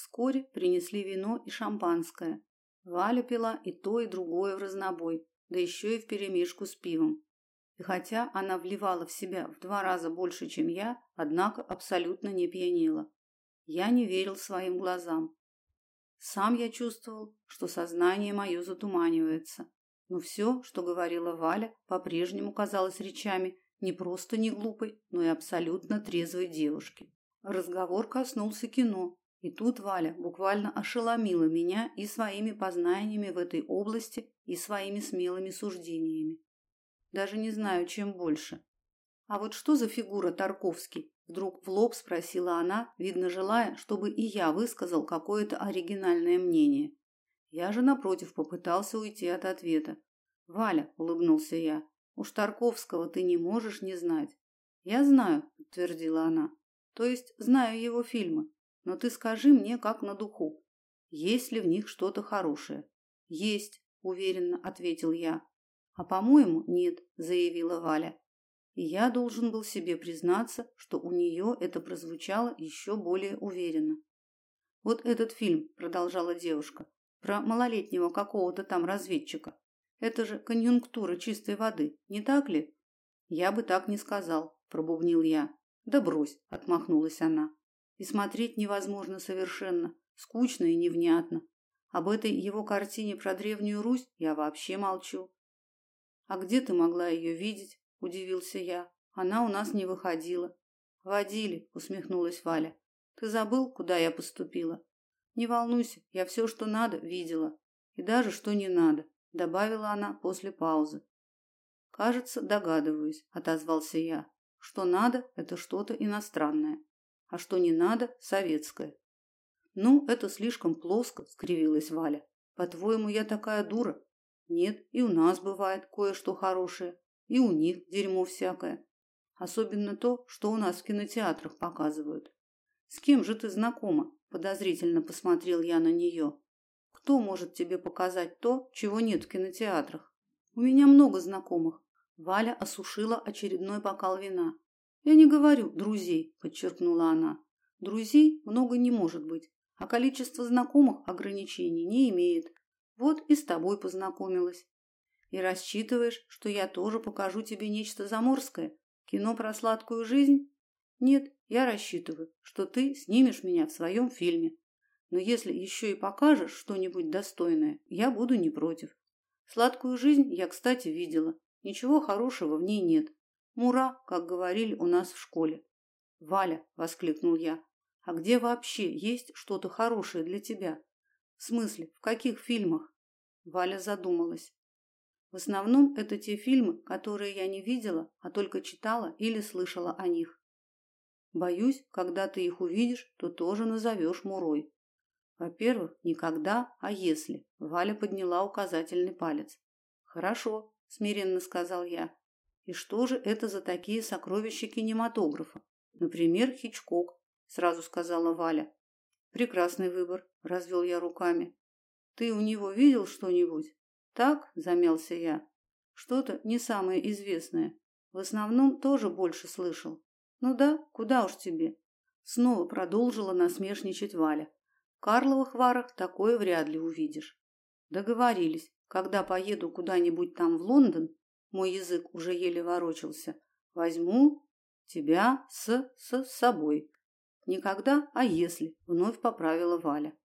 Вскоре принесли вино и шампанское. Валя пила и то, и другое в разнобой, да еще и вперемешку с пивом. И хотя она вливала в себя в два раза больше, чем я, однако абсолютно не пьянела. Я не верил своим глазам. Сам я чувствовал, что сознание мое затуманивается. Но все, что говорила Валя, по-прежнему казалось речами не просто не глупой, но и абсолютно трезвой девушки. Разговор коснулся кино, и тут Валя буквально ошеломила меня и своими познаниями в этой области, и своими смелыми суждениями. Даже не знаю, чем больше. А вот что за фигура Тарковский? Вдруг в лоб спросила она, видно желая, чтобы и я высказал какое-то оригинальное мнение. Я же напротив попытался уйти от ответа. Валя, улыбнулся я. Уж Тарковского ты не можешь не знать. Я знаю, подтвердила она. То есть знаю его фильмы, но ты скажи мне, как на духу, есть ли в них что-то хорошее? Есть, уверенно ответил я. А по-моему, нет, заявила Валя. И я должен был себе признаться, что у нее это прозвучало еще более уверенно. Вот этот фильм, продолжала девушка, про малолетнего какого-то там разведчика. Это же конъюнктура чистой воды, не так ли? Я бы так не сказал, пробубнил я. Да брось, отмахнулась она. И смотреть невозможно совершенно, скучно и невнятно. Об этой его картине про древнюю Русь я вообще молчу. А где ты могла ее видеть? удивился я. Она у нас не выходила. Водили, усмехнулась Валя. Ты забыл, куда я поступила? Не волнуйся, я все, что надо, видела, и даже что не надо, добавила она после паузы. Кажется, догадываюсь, отозвался я. Что надо это что-то иностранное а что не надо советское. Ну, это слишком плоско, скривилась Валя. По-твоему, я такая дура? Нет, и у нас бывает кое-что хорошее, и у них дерьмо всякое. Особенно то, что у нас в кинотеатрах показывают. С кем же ты знакома? подозрительно посмотрел я на нее. Кто может тебе показать то, чего нет в кинотеатрах? У меня много знакомых. Валя осушила очередной бокал вина. Я не говорю друзей, подчеркнула она. Друзей много не может быть, а количество знакомых ограничений не имеет. Вот и с тобой познакомилась. И рассчитываешь, что я тоже покажу тебе нечто заморское, кино про сладкую жизнь? Нет, я рассчитываю, что ты снимешь меня в своем фильме. Но если еще и покажешь что-нибудь достойное, я буду не против. Сладкую жизнь я, кстати, видела. Ничего хорошего в ней нет. Мура, как говорили у нас в школе. Валя, воскликнул я. А где вообще есть что-то хорошее для тебя? В смысле, в каких фильмах? Валя задумалась. В основном это те фильмы, которые я не видела, а только читала или слышала о них. Боюсь, когда ты их увидишь, то тоже назовешь Мурой. Во-первых, никогда, а если. Валя подняла указательный палец. Хорошо, смиренно сказал я. И что же это за такие сокровища кинематографа? Например, Хичкок, сразу сказала Валя. Прекрасный выбор, развел я руками. Ты у него видел что-нибудь? Так, замялся я. Что-то не самое известное. В основном тоже больше слышал. Ну да, куда уж тебе? Снова продолжила насмешничать Валя. В Карловых Варах такое вряд ли увидишь. Договорились. Когда поеду куда-нибудь там в Лондон, мой язык уже еле ворочался. Возьму тебя с с собой. Никогда, а если, вновь поправила Валя.